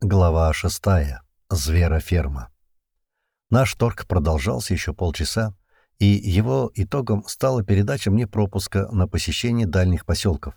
Глава шестая. Звероферма. Наш торг продолжался еще полчаса, и его итогом стала передача мне пропуска на посещение дальних поселков.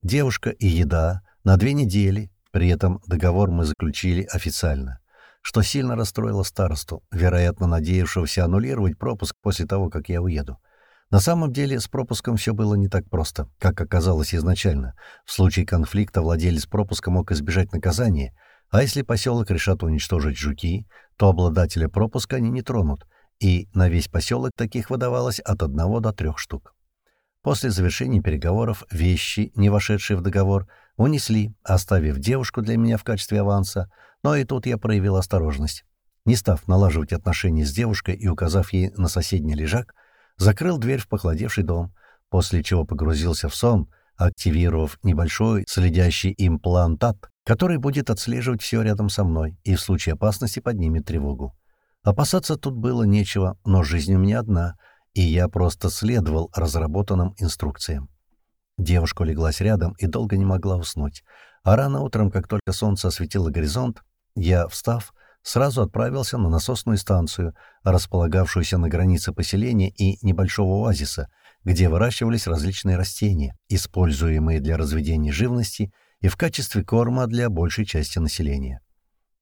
Девушка и еда на две недели, при этом договор мы заключили официально, что сильно расстроило старосту, вероятно, надеявшегося аннулировать пропуск после того, как я уеду. На самом деле с пропуском все было не так просто, как оказалось изначально. В случае конфликта владелец пропуска мог избежать наказания — а если поселок решат уничтожить жуки, то обладателя пропуска они не тронут, и на весь поселок таких выдавалось от одного до трех штук. После завершения переговоров вещи, не вошедшие в договор, унесли, оставив девушку для меня в качестве аванса, но и тут я проявил осторожность. Не став налаживать отношения с девушкой и указав ей на соседний лежак, закрыл дверь в похолодевший дом, после чего погрузился в сон, активировав небольшой следящий имплантат, который будет отслеживать все рядом со мной и в случае опасности поднимет тревогу. Опасаться тут было нечего, но жизнь у меня одна, и я просто следовал разработанным инструкциям. Девушка леглась рядом и долго не могла уснуть. А рано утром, как только солнце осветило горизонт, я, встав, сразу отправился на насосную станцию, располагавшуюся на границе поселения и небольшого оазиса, где выращивались различные растения, используемые для разведения живности — и в качестве корма для большей части населения.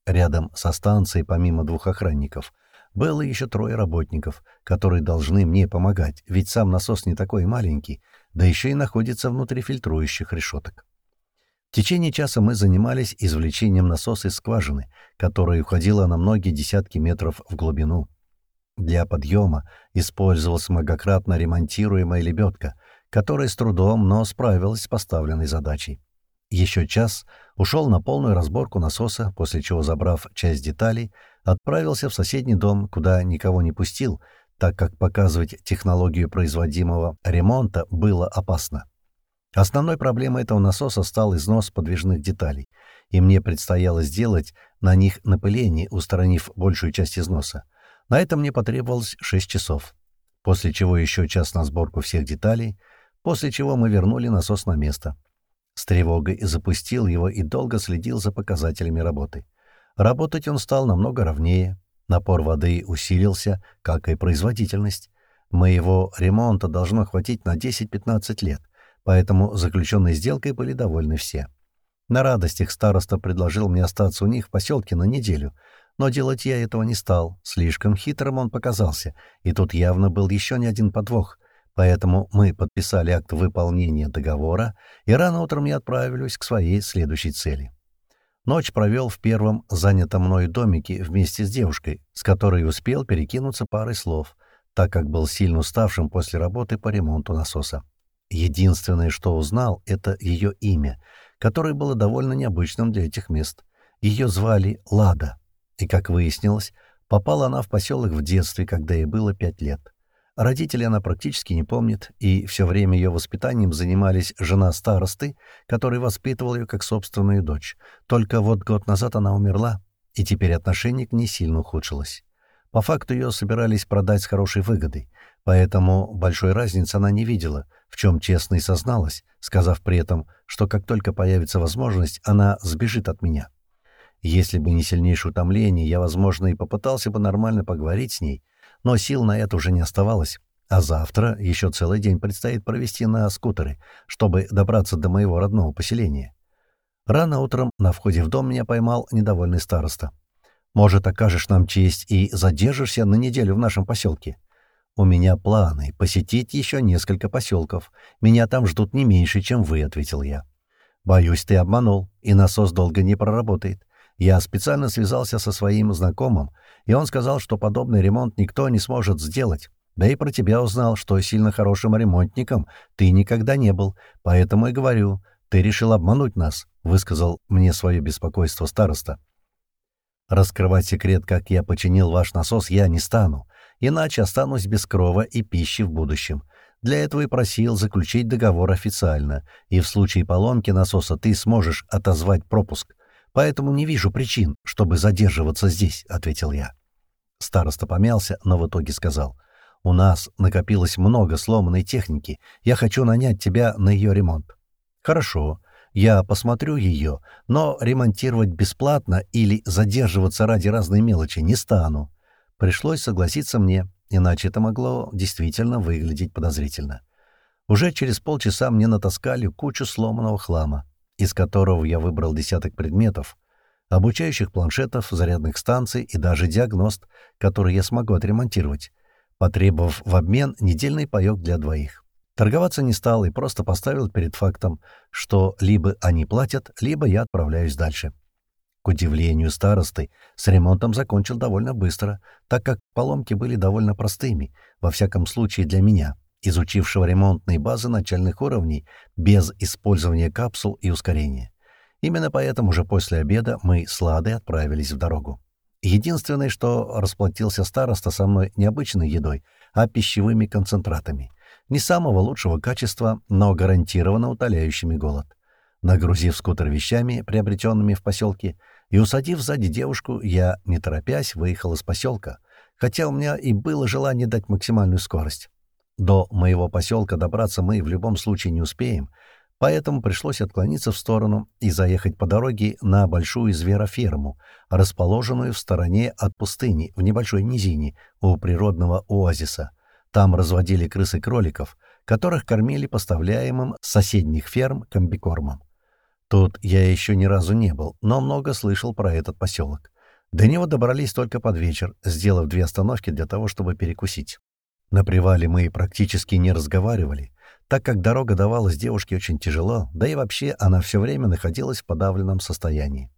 Рядом со станцией, помимо двух охранников, было еще трое работников, которые должны мне помогать, ведь сам насос не такой маленький, да еще и находится внутри фильтрующих решеток. В течение часа мы занимались извлечением насоса из скважины, которая уходила на многие десятки метров в глубину. Для подъема использовалась многократно ремонтируемая лебедка, которая с трудом, но справилась с поставленной задачей. Еще час ушел на полную разборку насоса, после чего, забрав часть деталей, отправился в соседний дом, куда никого не пустил, так как показывать технологию производимого ремонта было опасно. Основной проблемой этого насоса стал износ подвижных деталей, и мне предстояло сделать на них напыление, устранив большую часть износа. На это мне потребовалось 6 часов, после чего еще час на сборку всех деталей, после чего мы вернули насос на место. С тревогой запустил его и долго следил за показателями работы. Работать он стал намного ровнее. Напор воды усилился, как и производительность. Моего ремонта должно хватить на 10-15 лет, поэтому заключенной сделкой были довольны все. На радостях староста предложил мне остаться у них в поселке на неделю, но делать я этого не стал, слишком хитрым он показался, и тут явно был еще не один подвох — Поэтому мы подписали акт выполнения договора, и рано утром я отправились к своей следующей цели. Ночь провел в первом занятом мною домике вместе с девушкой, с которой успел перекинуться парой слов, так как был сильно уставшим после работы по ремонту насоса. Единственное, что узнал, — это ее имя, которое было довольно необычным для этих мест. Ее звали Лада, и, как выяснилось, попала она в поселок в детстве, когда ей было пять лет. Родителей она практически не помнит, и все время ее воспитанием занимались жена старосты, который воспитывал ее как собственную дочь. Только вот год назад она умерла, и теперь отношение к ней сильно ухудшилось. По факту ее собирались продать с хорошей выгодой, поэтому большой разницы она не видела, в чем честно и созналась, сказав при этом, что как только появится возможность, она сбежит от меня. Если бы не сильнейшее утомление, я, возможно, и попытался бы нормально поговорить с ней — но сил на это уже не оставалось. А завтра еще целый день предстоит провести на скутере, чтобы добраться до моего родного поселения. Рано утром на входе в дом меня поймал недовольный староста. «Может, окажешь нам честь и задержишься на неделю в нашем поселке?» «У меня планы посетить еще несколько поселков. Меня там ждут не меньше, чем вы», — ответил я. «Боюсь, ты обманул, и насос долго не проработает. Я специально связался со своим знакомым, и он сказал, что подобный ремонт никто не сможет сделать. Да и про тебя узнал, что сильно хорошим ремонтником ты никогда не был, поэтому и говорю, ты решил обмануть нас», — высказал мне свое беспокойство староста. «Раскрывать секрет, как я починил ваш насос, я не стану, иначе останусь без крова и пищи в будущем. Для этого и просил заключить договор официально, и в случае поломки насоса ты сможешь отозвать пропуск. Поэтому не вижу причин, чтобы задерживаться здесь», — ответил я. Староста помялся, но в итоге сказал. «У нас накопилось много сломанной техники. Я хочу нанять тебя на ее ремонт». «Хорошо. Я посмотрю ее, но ремонтировать бесплатно или задерживаться ради разной мелочи не стану. Пришлось согласиться мне, иначе это могло действительно выглядеть подозрительно. Уже через полчаса мне натаскали кучу сломанного хлама, из которого я выбрал десяток предметов, обучающих планшетов, зарядных станций и даже диагност, который я смогу отремонтировать, потребовав в обмен недельный паёк для двоих. Торговаться не стал и просто поставил перед фактом, что либо они платят, либо я отправляюсь дальше. К удивлению старосты, с ремонтом закончил довольно быстро, так как поломки были довольно простыми, во всяком случае для меня — изучившего ремонтные базы начальных уровней без использования капсул и ускорения. Именно поэтому уже после обеда мы с Ладой отправились в дорогу. Единственное, что расплатился староста со мной не обычной едой, а пищевыми концентратами. Не самого лучшего качества, но гарантированно утоляющими голод. Нагрузив скутер вещами, приобретенными в поселке, и усадив сзади девушку, я, не торопясь, выехал из поселка, хотя у меня и было желание дать максимальную скорость. До моего поселка добраться мы в любом случае не успеем, поэтому пришлось отклониться в сторону и заехать по дороге на большую звероферму, расположенную в стороне от пустыни, в небольшой низине, у природного оазиса. Там разводили крыс и кроликов, которых кормили поставляемым с соседних ферм комбикормом. Тут я еще ни разу не был, но много слышал про этот поселок. До него добрались только под вечер, сделав две остановки для того, чтобы перекусить. На привале мы практически не разговаривали, так как дорога давалась девушке очень тяжело, да и вообще она все время находилась в подавленном состоянии.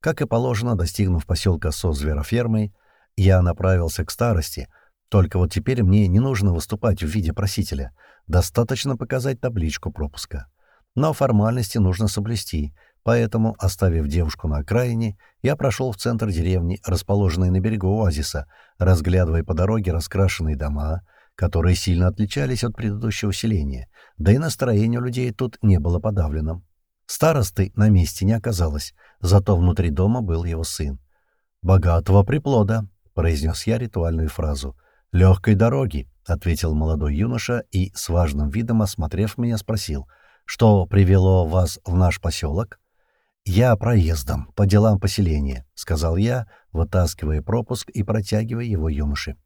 Как и положено, достигнув поселка со зверофермой, я направился к старости, только вот теперь мне не нужно выступать в виде просителя, достаточно показать табличку пропуска. Но формальности нужно соблюсти, Поэтому, оставив девушку на окраине, я прошел в центр деревни, расположенной на берегу оазиса, разглядывая по дороге раскрашенные дома, которые сильно отличались от предыдущего селения, да и настроение у людей тут не было подавленным. Старосты на месте не оказалось, зато внутри дома был его сын. «Богатого приплода», — произнес я ритуальную фразу. «Легкой дороги», — ответил молодой юноша и, с важным видом осмотрев меня, спросил, «Что привело вас в наш поселок?» «Я проездом, по делам поселения», — сказал я, вытаскивая пропуск и протягивая его юноше.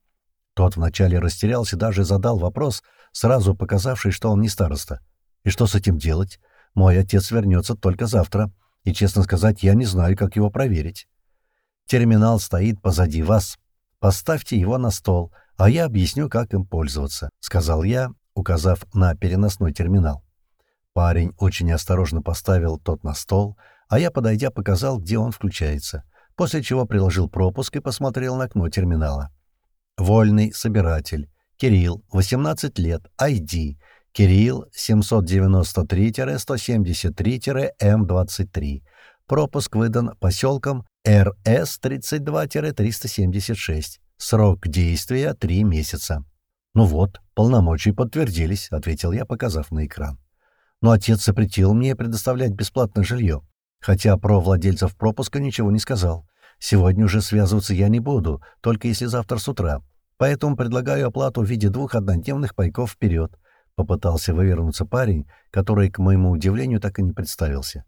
Тот вначале растерялся, даже задал вопрос, сразу показавший, что он не староста. «И что с этим делать? Мой отец вернется только завтра, и, честно сказать, я не знаю, как его проверить». «Терминал стоит позади вас. Поставьте его на стол, а я объясню, как им пользоваться», — сказал я, указав на переносной терминал. Парень очень осторожно поставил тот на стол, а я, подойдя, показал, где он включается, после чего приложил пропуск и посмотрел на окно терминала. Вольный собиратель. Кирилл, 18 лет, ID. Кирилл, 793-173-М23. Пропуск выдан поселком РС-32-376. Срок действия — 3 месяца. «Ну вот, полномочия подтвердились», — ответил я, показав на экран. «Но отец запретил мне предоставлять бесплатное жилье. Хотя про владельцев пропуска ничего не сказал. Сегодня уже связываться я не буду, только если завтра с утра. Поэтому предлагаю оплату в виде двух однодневных пайков вперед. Попытался вывернуться парень, который, к моему удивлению, так и не представился.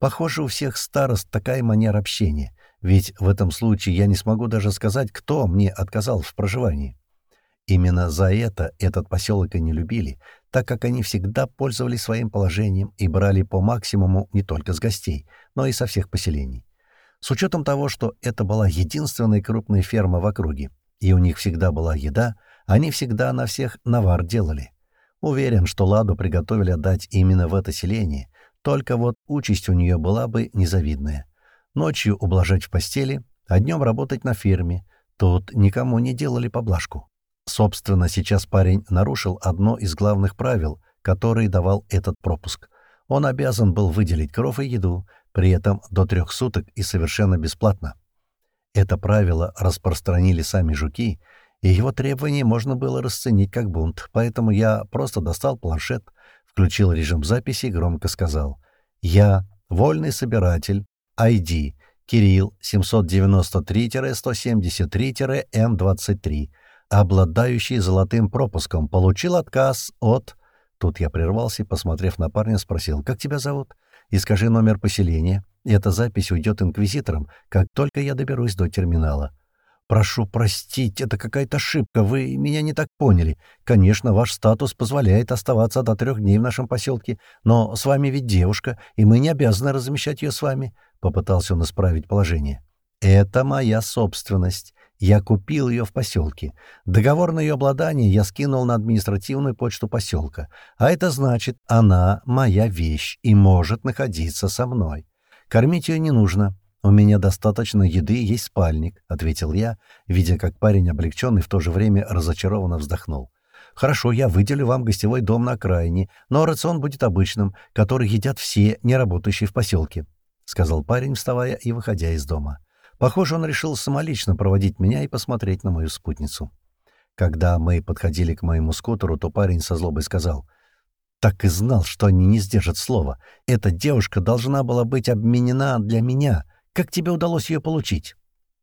Похоже, у всех старост такая манера общения, ведь в этом случае я не смогу даже сказать, кто мне отказал в проживании. Именно за это этот поселок и не любили, так как они всегда пользовались своим положением и брали по максимуму не только с гостей, но и со всех поселений. С учетом того, что это была единственная крупная ферма в округе, и у них всегда была еда, они всегда на всех навар делали. Уверен, что Ладу приготовили отдать именно в это селение, только вот участь у нее была бы незавидная. Ночью ублажать в постели, а днем работать на ферме. Тут никому не делали поблажку. Собственно, сейчас парень нарушил одно из главных правил, которые давал этот пропуск. Он обязан был выделить кров и еду, при этом до трех суток и совершенно бесплатно. Это правило распространили сами жуки, и его требования можно было расценить как бунт, поэтому я просто достал планшет, включил режим записи и громко сказал «Я, вольный собиратель, ID, Кирилл, 793-173-М23, обладающий золотым пропуском, получил отказ от...» Тут я прервался посмотрев на парня, спросил, «Как тебя зовут?» и скажи номер поселения. Эта запись уйдет инквизиторам, как только я доберусь до терминала. «Прошу простить, это какая-то ошибка, вы меня не так поняли. Конечно, ваш статус позволяет оставаться до трех дней в нашем поселке, но с вами ведь девушка, и мы не обязаны размещать ее с вами», — попытался он исправить положение. «Это моя собственность. Я купил ее в поселке. Договор на ее обладание я скинул на административную почту поселка. А это значит, она моя вещь и может находиться со мной. Кормить ее не нужно. «У меня достаточно еды, есть спальник», — ответил я, видя, как парень облегченный в то же время разочарованно вздохнул. «Хорошо, я выделю вам гостевой дом на окраине, но рацион будет обычным, который едят все, не работающие в поселке», — сказал парень, вставая и выходя из дома. Похоже, он решил самолично проводить меня и посмотреть на мою спутницу. Когда мы подходили к моему скутеру, то парень со злобой сказал, «Так и знал, что они не сдержат слова. Эта девушка должна была быть обменена для меня». Как тебе удалось ее получить?»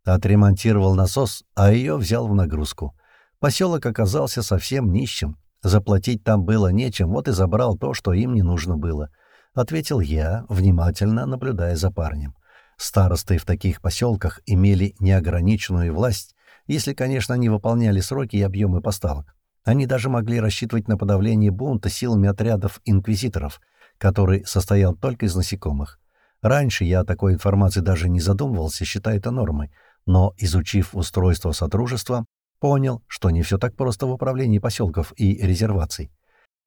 Отремонтировал насос, а ее взял в нагрузку. Поселок оказался совсем нищим. Заплатить там было нечем, вот и забрал то, что им не нужно было. Ответил я, внимательно наблюдая за парнем. Старосты в таких поселках имели неограниченную власть, если, конечно, они выполняли сроки и объемы поставок. Они даже могли рассчитывать на подавление бунта силами отрядов инквизиторов, который состоял только из насекомых. Раньше я о такой информации даже не задумывался, считая это нормой, но, изучив устройство Содружества, понял, что не все так просто в управлении поселков и резерваций.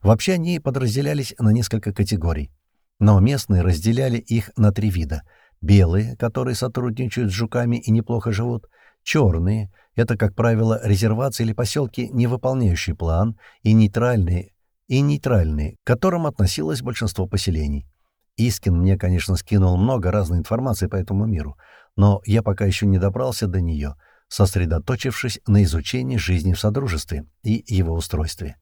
Вообще они подразделялись на несколько категорий. Но местные разделяли их на три вида. Белые, которые сотрудничают с жуками и неплохо живут. Черные — это, как правило, резервации или поселки, не выполняющие план. И нейтральные, и нейтральные, к которым относилось большинство поселений. Искин мне, конечно, скинул много разной информации по этому миру, но я пока еще не добрался до нее, сосредоточившись на изучении жизни в Содружестве и его устройстве.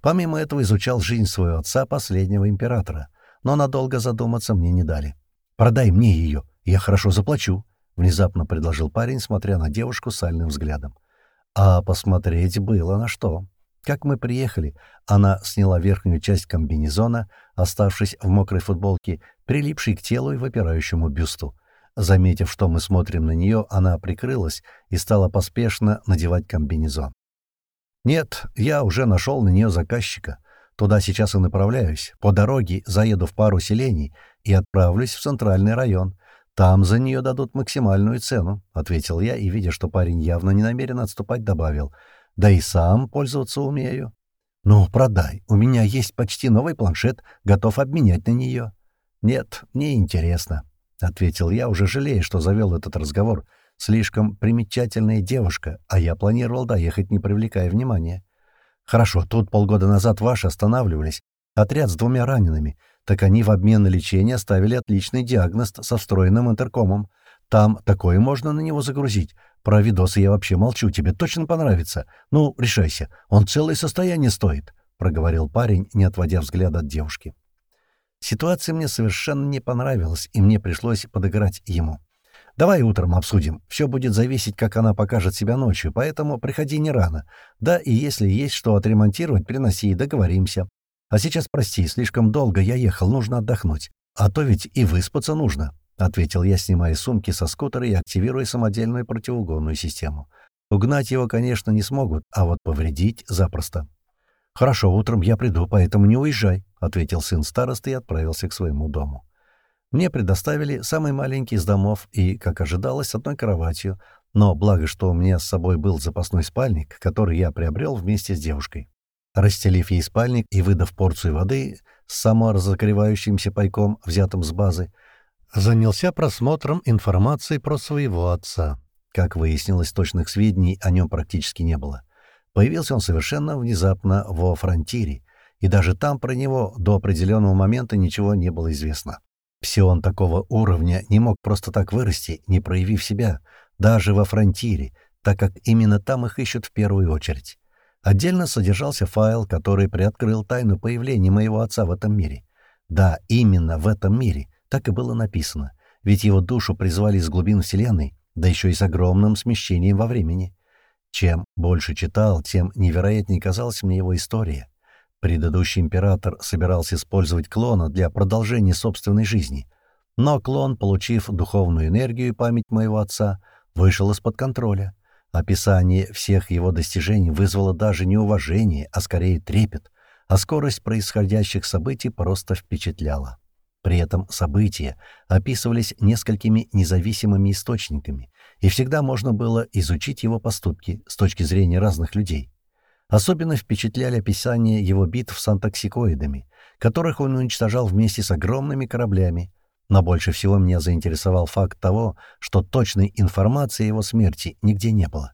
Помимо этого изучал жизнь своего отца, последнего императора, но надолго задуматься мне не дали. «Продай мне ее, я хорошо заплачу», — внезапно предложил парень, смотря на девушку сальным взглядом. А посмотреть было на что. Как мы приехали, она сняла верхнюю часть комбинезона, оставшись в мокрой футболке, прилипшей к телу и выпирающему бюсту. Заметив, что мы смотрим на нее, она прикрылась и стала поспешно надевать комбинезон. «Нет, я уже нашел на нее заказчика. Туда сейчас и направляюсь. По дороге заеду в пару селений и отправлюсь в центральный район. Там за нее дадут максимальную цену», — ответил я, и, видя, что парень явно не намерен отступать, добавил — да и сам пользоваться умею. Ну, продай, у меня есть почти новый планшет, готов обменять на нее. Нет, мне интересно, — ответил я, уже жалея, что завел этот разговор. Слишком примечательная девушка, а я планировал доехать, не привлекая внимания. Хорошо, тут полгода назад ваши останавливались. Отряд с двумя ранеными. Так они в обмен на лечение оставили отличный диагноз со встроенным интеркомом. Там такое можно на него загрузить. Про видосы я вообще молчу, тебе точно понравится. Ну, решайся, он целое состояние стоит», — проговорил парень, не отводя взгляда от девушки. Ситуация мне совершенно не понравилась, и мне пришлось подыграть ему. «Давай утром обсудим. Все будет зависеть, как она покажет себя ночью, поэтому приходи не рано. Да, и если есть что отремонтировать, приноси, договоримся. А сейчас прости, слишком долго я ехал, нужно отдохнуть. А то ведь и выспаться нужно». — ответил я, снимая сумки со скутера и активируя самодельную противоугонную систему. «Угнать его, конечно, не смогут, а вот повредить запросто». «Хорошо, утром я приду, поэтому не уезжай», — ответил сын старосты и отправился к своему дому. Мне предоставили самый маленький из домов и, как ожидалось, с одной кроватью, но благо, что у меня с собой был запасной спальник, который я приобрел вместе с девушкой. Расстелив ей спальник и выдав порцию воды с саморазогревающимся пайком, взятым с базы, занялся просмотром информации про своего отца. Как выяснилось, точных сведений о нем практически не было. Появился он совершенно внезапно во фронтире, и даже там про него до определенного момента ничего не было известно. Псион такого уровня не мог просто так вырасти, не проявив себя, даже во фронтире, так как именно там их ищут в первую очередь. Отдельно содержался файл, который приоткрыл тайну появления моего отца в этом мире. Да, именно в этом мире — так и было написано, ведь его душу призвали из глубин Вселенной, да еще и с огромным смещением во времени. Чем больше читал, тем невероятнее казалась мне его история. Предыдущий император собирался использовать клона для продолжения собственной жизни, но клон, получив духовную энергию и память моего отца, вышел из-под контроля. Описание всех его достижений вызвало даже не уважение, а скорее трепет, а скорость происходящих событий просто впечатляла. При этом события описывались несколькими независимыми источниками, и всегда можно было изучить его поступки с точки зрения разных людей. Особенно впечатляли описания его битв с антоксикоидами, которых он уничтожал вместе с огромными кораблями, но больше всего меня заинтересовал факт того, что точной информации о его смерти нигде не было.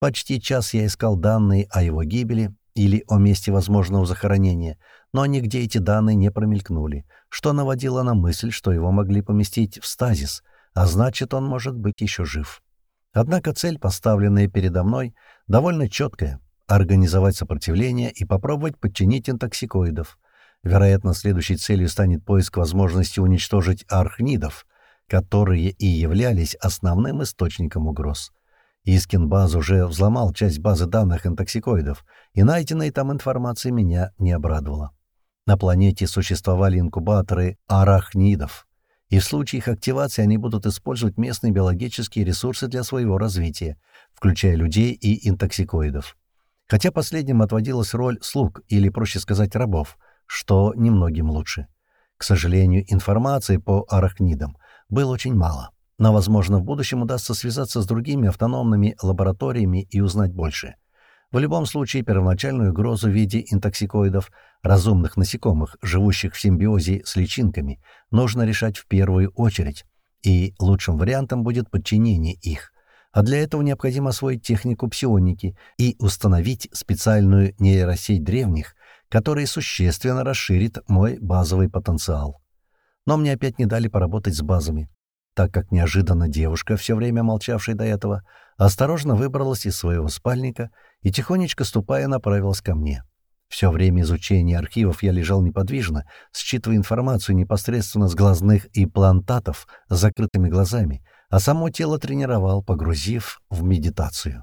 Почти час я искал данные о его гибели или о месте возможного захоронения, но нигде эти данные не промелькнули, что наводило на мысль, что его могли поместить в стазис, а значит, он может быть еще жив. Однако цель, поставленная передо мной, довольно четкая — организовать сопротивление и попробовать подчинить интоксикоидов. Вероятно, следующей целью станет поиск возможности уничтожить арахнидов, которые и являлись основным источником угроз. Искин баз уже взломал часть базы данных интоксикоидов, и найденная там информация меня не обрадовала. На планете существовали инкубаторы арахнидов, и в случае их активации они будут использовать местные биологические ресурсы для своего развития, включая людей и интоксикоидов. Хотя последним отводилась роль слуг, или, проще сказать, рабов, что немногим лучше. К сожалению, информации по арахнидам было очень мало, но, возможно, в будущем удастся связаться с другими автономными лабораториями и узнать больше. В любом случае, первоначальную угрозу в виде интоксикоидов, разумных насекомых, живущих в симбиозе с личинками, нужно решать в первую очередь, и лучшим вариантом будет подчинение их. А для этого необходимо освоить технику псионики и установить специальную нейросеть древних, которая существенно расширит мой базовый потенциал. Но мне опять не дали поработать с базами, так как неожиданно девушка, все время молчавшая до этого, осторожно выбралась из своего спальника и, тихонечко ступая, направилась ко мне. Все время изучения архивов я лежал неподвижно, считывая информацию непосредственно с глазных имплантатов с закрытыми глазами, а само тело тренировал, погрузив в медитацию.